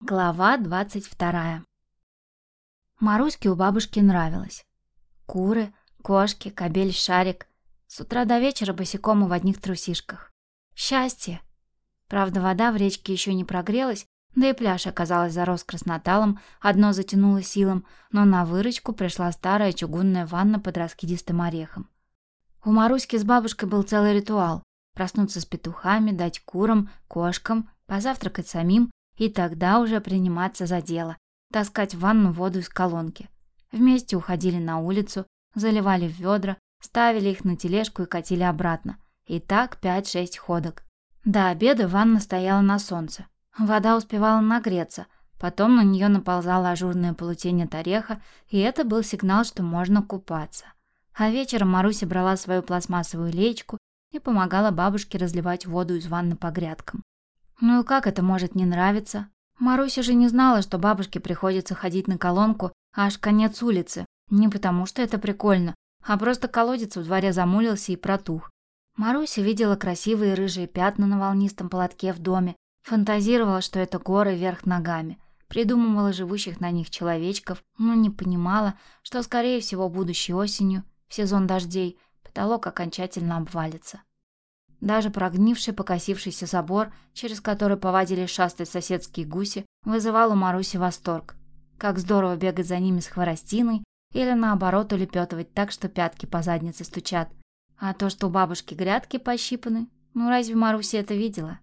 Глава двадцать вторая. Маруське у бабушки нравилось. Куры, кошки, кобель, шарик. С утра до вечера босиком и в одних трусишках. Счастье! Правда, вода в речке еще не прогрелась, да и пляж оказалась зарос красноталом, одно затянуло силом, но на выручку пришла старая чугунная ванна под раскидистым орехом. У Маруськи с бабушкой был целый ритуал. Проснуться с петухами, дать курам, кошкам, позавтракать самим и тогда уже приниматься за дело, таскать в ванну воду из колонки. Вместе уходили на улицу, заливали в ведра, ставили их на тележку и катили обратно. И так пять-шесть ходок. До обеда ванна стояла на солнце. Вода успевала нагреться, потом на нее наползала ажурная полутень от ореха, и это был сигнал, что можно купаться. А вечером Маруся брала свою пластмассовую леечку и помогала бабушке разливать воду из ванны по грядкам. Ну и как это может не нравиться? Маруся же не знала, что бабушке приходится ходить на колонку аж конец улицы. Не потому что это прикольно, а просто колодец в дворе замулился и протух. Маруся видела красивые рыжие пятна на волнистом полотке в доме, фантазировала, что это горы вверх ногами, придумывала живущих на них человечков, но не понимала, что, скорее всего, будущей осенью, в сезон дождей, потолок окончательно обвалится. Даже прогнивший покосившийся забор, через который повадили шастать соседские гуси, вызывал у Маруси восторг. Как здорово бегать за ними с хворостиной или наоборот улепетывать так, что пятки по заднице стучат. А то, что у бабушки грядки пощипаны, ну разве Маруся это видела?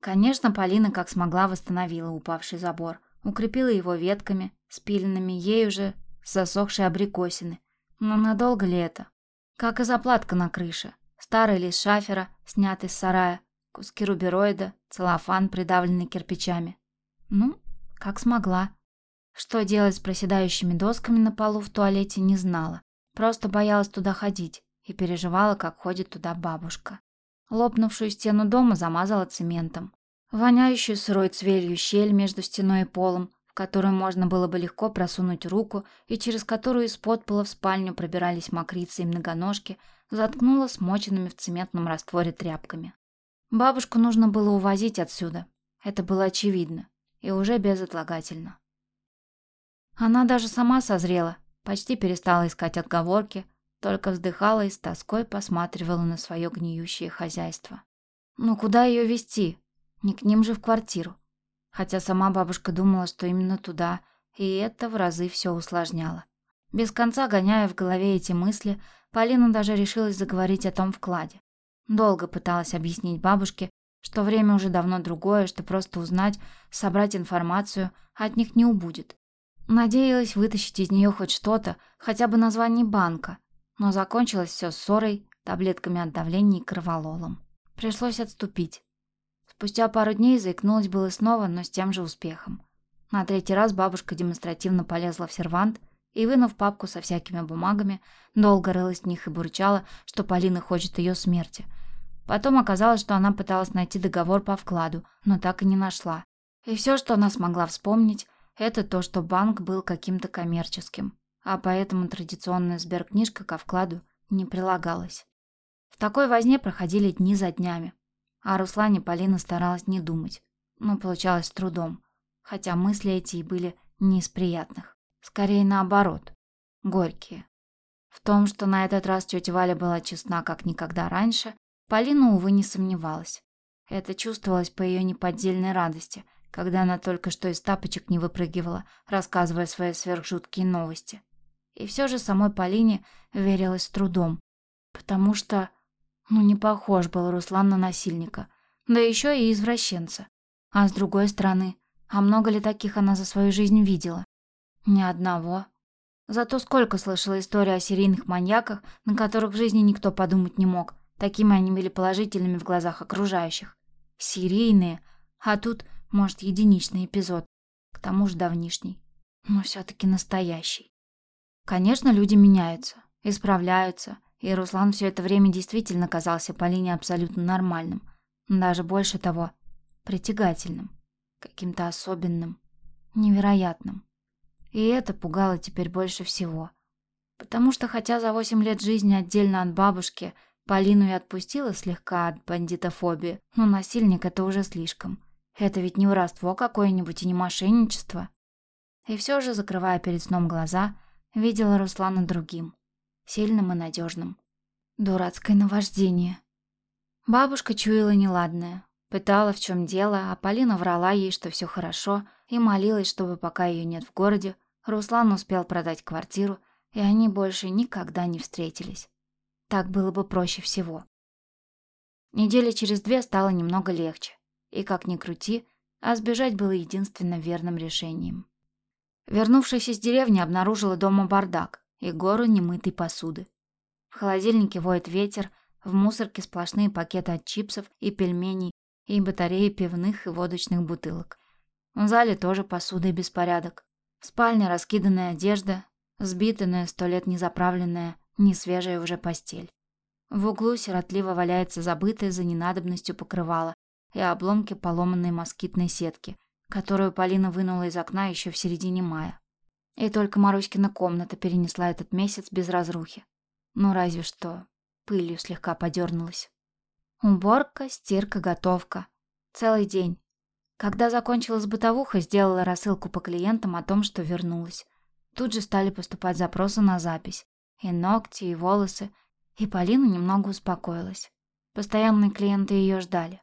Конечно, Полина как смогла восстановила упавший забор, укрепила его ветками, спиленными ей уже засохшей абрикосины. Но надолго ли это? Как и заплатка на крыше. Старый лист шафера, снятый с сарая, куски рубероида, целлофан, придавленный кирпичами. Ну, как смогла. Что делать с проседающими досками на полу в туалете, не знала. Просто боялась туда ходить и переживала, как ходит туда бабушка. Лопнувшую стену дома замазала цементом. Воняющую сырой цвелью щель между стеной и полом, которую можно было бы легко просунуть руку и через которую из-под пола в спальню пробирались мокрицы и многоножки – заткнула смоченными в цементном растворе тряпками. Бабушку нужно было увозить отсюда. Это было очевидно и уже безотлагательно. Она даже сама созрела, почти перестала искать отговорки, только вздыхала и с тоской посматривала на свое гниющее хозяйство. Но куда ее вести? Не к ним же в квартиру. Хотя сама бабушка думала, что именно туда, и это в разы все усложняло. Без конца гоняя в голове эти мысли, Полина даже решилась заговорить о том вкладе. Долго пыталась объяснить бабушке, что время уже давно другое, что просто узнать, собрать информацию от них не убудет. Надеялась вытащить из нее хоть что-то, хотя бы название банка, но закончилось все ссорой, таблетками от давления и кровололом. Пришлось отступить. Спустя пару дней заикнулась было снова, но с тем же успехом. На третий раз бабушка демонстративно полезла в сервант и, вынув папку со всякими бумагами, долго рылась в них и бурчала, что Полина хочет ее смерти. Потом оказалось, что она пыталась найти договор по вкладу, но так и не нашла. И все, что она смогла вспомнить, это то, что банк был каким-то коммерческим, а поэтому традиционная сберкнижка ко вкладу не прилагалась. В такой возне проходили дни за днями, о Руслане Полина старалась не думать, но получалось с трудом, хотя мысли эти и были не из приятных. Скорее наоборот, горькие. В том, что на этот раз тетя Валя была честна как никогда раньше, Полина, увы, не сомневалась. Это чувствовалось по ее неподдельной радости, когда она только что из тапочек не выпрыгивала, рассказывая свои сверхжуткие новости. И все же самой Полине верилось с трудом, потому что, ну, не похож был Руслан на насильника, да еще и извращенца. А с другой стороны, а много ли таких она за свою жизнь видела? Ни одного. Зато сколько слышала истории о серийных маньяках, на которых в жизни никто подумать не мог. Такими они были положительными в глазах окружающих. Серийные. А тут, может, единичный эпизод. К тому же давнишний. Но все-таки настоящий. Конечно, люди меняются, исправляются. И Руслан все это время действительно казался Полине абсолютно нормальным. Даже больше того, притягательным. Каким-то особенным. Невероятным. И это пугало теперь больше всего. Потому что хотя за восемь лет жизни отдельно от бабушки Полину и отпустила слегка от бандитофобии, но насильник это уже слишком. Это ведь не воровство какое-нибудь и не мошенничество. И все же, закрывая перед сном глаза, видела Руслана другим, сильным и надежным. Дурацкое наваждение. Бабушка чуяла неладное, пытала, в чем дело, а Полина врала ей, что все хорошо, и молилась, чтобы пока ее нет в городе, Руслан успел продать квартиру, и они больше никогда не встретились. Так было бы проще всего. Недели через две стало немного легче, и как ни крути, а сбежать было единственно верным решением. Вернувшись из деревни, обнаружила дома бардак и гору немытой посуды. В холодильнике воет ветер, в мусорке сплошные пакеты от чипсов и пельменей и батареи пивных и водочных бутылок. В зале тоже посуда и беспорядок. В спальне раскиданная одежда, сбитая, сто лет не заправленная, не свежая уже постель. В углу сиротливо валяется забытое за ненадобностью покрывало и обломки поломанной москитной сетки, которую Полина вынула из окна еще в середине мая. И только Маруськина комната перенесла этот месяц без разрухи. Ну, разве что пылью слегка подернулась. Уборка, стирка, готовка. Целый день. Когда закончилась бытовуха, сделала рассылку по клиентам о том, что вернулась. Тут же стали поступать запросы на запись. И ногти, и волосы. И Полина немного успокоилась. Постоянные клиенты ее ждали.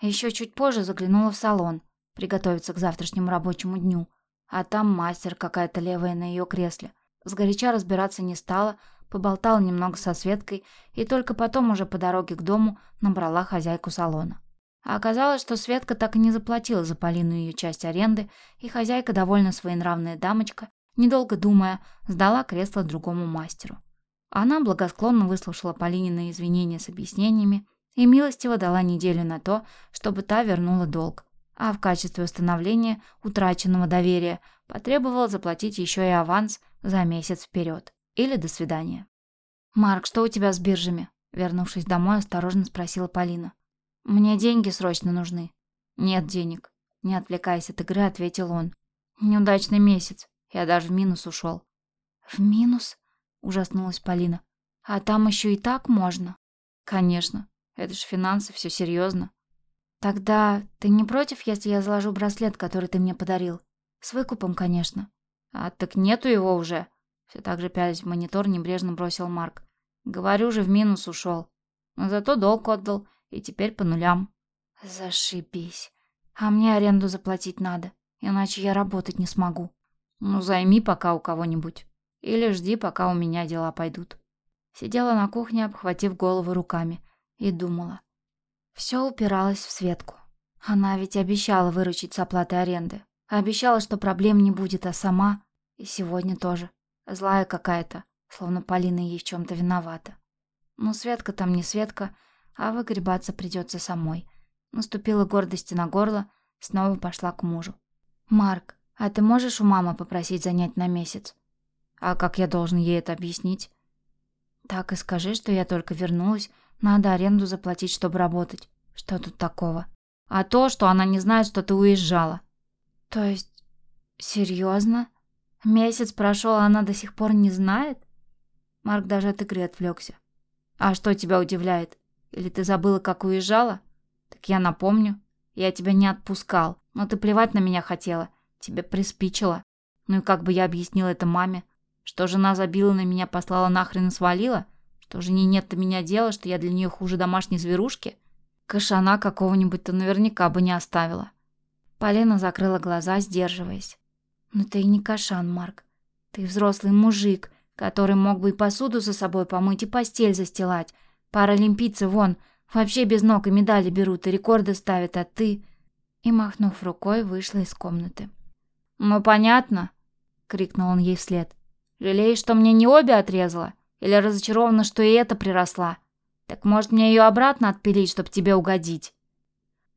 Еще чуть позже заглянула в салон, приготовиться к завтрашнему рабочему дню. А там мастер какая-то левая на ее кресле. Сгоряча разбираться не стала, поболтала немного со Светкой и только потом уже по дороге к дому набрала хозяйку салона. А оказалось, что Светка так и не заплатила за Полину ее часть аренды, и хозяйка, довольно своенравная дамочка, недолго думая, сдала кресло другому мастеру. Она благосклонно выслушала Полинины извинения с объяснениями и милостиво дала неделю на то, чтобы та вернула долг, а в качестве установления утраченного доверия потребовала заплатить еще и аванс за месяц вперед. Или до свидания. «Марк, что у тебя с биржами?» Вернувшись домой, осторожно спросила Полина. «Мне деньги срочно нужны». «Нет денег», — не отвлекаясь от игры, ответил он. «Неудачный месяц. Я даже в минус ушел». «В минус?» — ужаснулась Полина. «А там еще и так можно?» «Конечно. Это ж финансы, все серьезно. Тогда ты не против, если я заложу браслет, который ты мне подарил? С выкупом, конечно. А так нету его уже. Все так же пялись в монитор, небрежно бросил Марк. Говорю же, в минус ушел. Но зато долг отдал, и теперь по нулям. Зашибись. А мне аренду заплатить надо, иначе я работать не смогу. Ну, займи пока у кого-нибудь. Или жди, пока у меня дела пойдут. Сидела на кухне, обхватив голову руками, и думала. Все упиралось в Светку. Она ведь обещала выручить с оплаты аренды. Обещала, что проблем не будет, а сама... И сегодня тоже. Злая какая-то, словно Полина ей в чем-то виновата. Но Светка там не Светка, а выгребаться придется самой. Наступила гордости на горло, снова пошла к мужу. «Марк, а ты можешь у мамы попросить занять на месяц?» «А как я должен ей это объяснить?» «Так и скажи, что я только вернулась, надо аренду заплатить, чтобы работать. Что тут такого? А то, что она не знает, что ты уезжала. То есть, серьезно? Месяц прошел, а она до сих пор не знает? Марк даже от игры отвлекся. А что тебя удивляет? Или ты забыла, как уезжала? Так я напомню. Я тебя не отпускал, но ты плевать на меня хотела. Тебе приспичило. Ну и как бы я объяснила это маме? Что жена забила на меня, послала нахрен и свалила? Что жене нет-то меня дела, что я для нее хуже домашней зверушки? Кошана какого-нибудь-то наверняка бы не оставила. Полина закрыла глаза, сдерживаясь. «Ну ты и не кошан, Марк. Ты взрослый мужик, который мог бы и посуду за собой помыть, и постель застилать. Паралимпийцы вон, вообще без ног и медали берут, и рекорды ставят, а ты...» И, махнув рукой, вышла из комнаты. «Ну, понятно», — крикнул он ей вслед. «Жалеешь, что мне не обе отрезала?» Или разочарована, что и эта приросла? Так может мне ее обратно отпилить, чтобы тебе угодить?»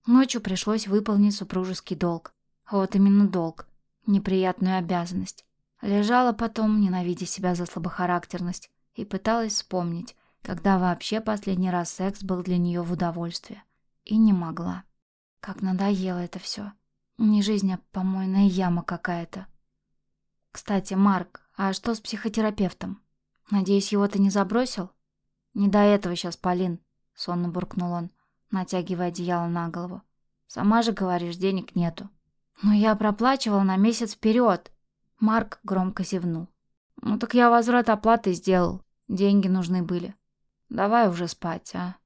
Ночью пришлось выполнить супружеский долг. Вот именно долг. Неприятную обязанность. Лежала потом, ненавидя себя за слабохарактерность, и пыталась вспомнить, когда вообще последний раз секс был для нее в удовольствие. И не могла. Как надоело это все. Не жизнь, а помойная яма какая-то. Кстати, Марк, а что с психотерапевтом? Надеюсь, его ты не забросил? Не до этого сейчас, Полин, сонно буркнул он, натягивая одеяло на голову. Сама же говоришь, денег нету. Но я проплачивал на месяц вперед. Марк громко зевнул. Ну так я возврат оплаты сделал. Деньги нужны были. Давай уже спать, а?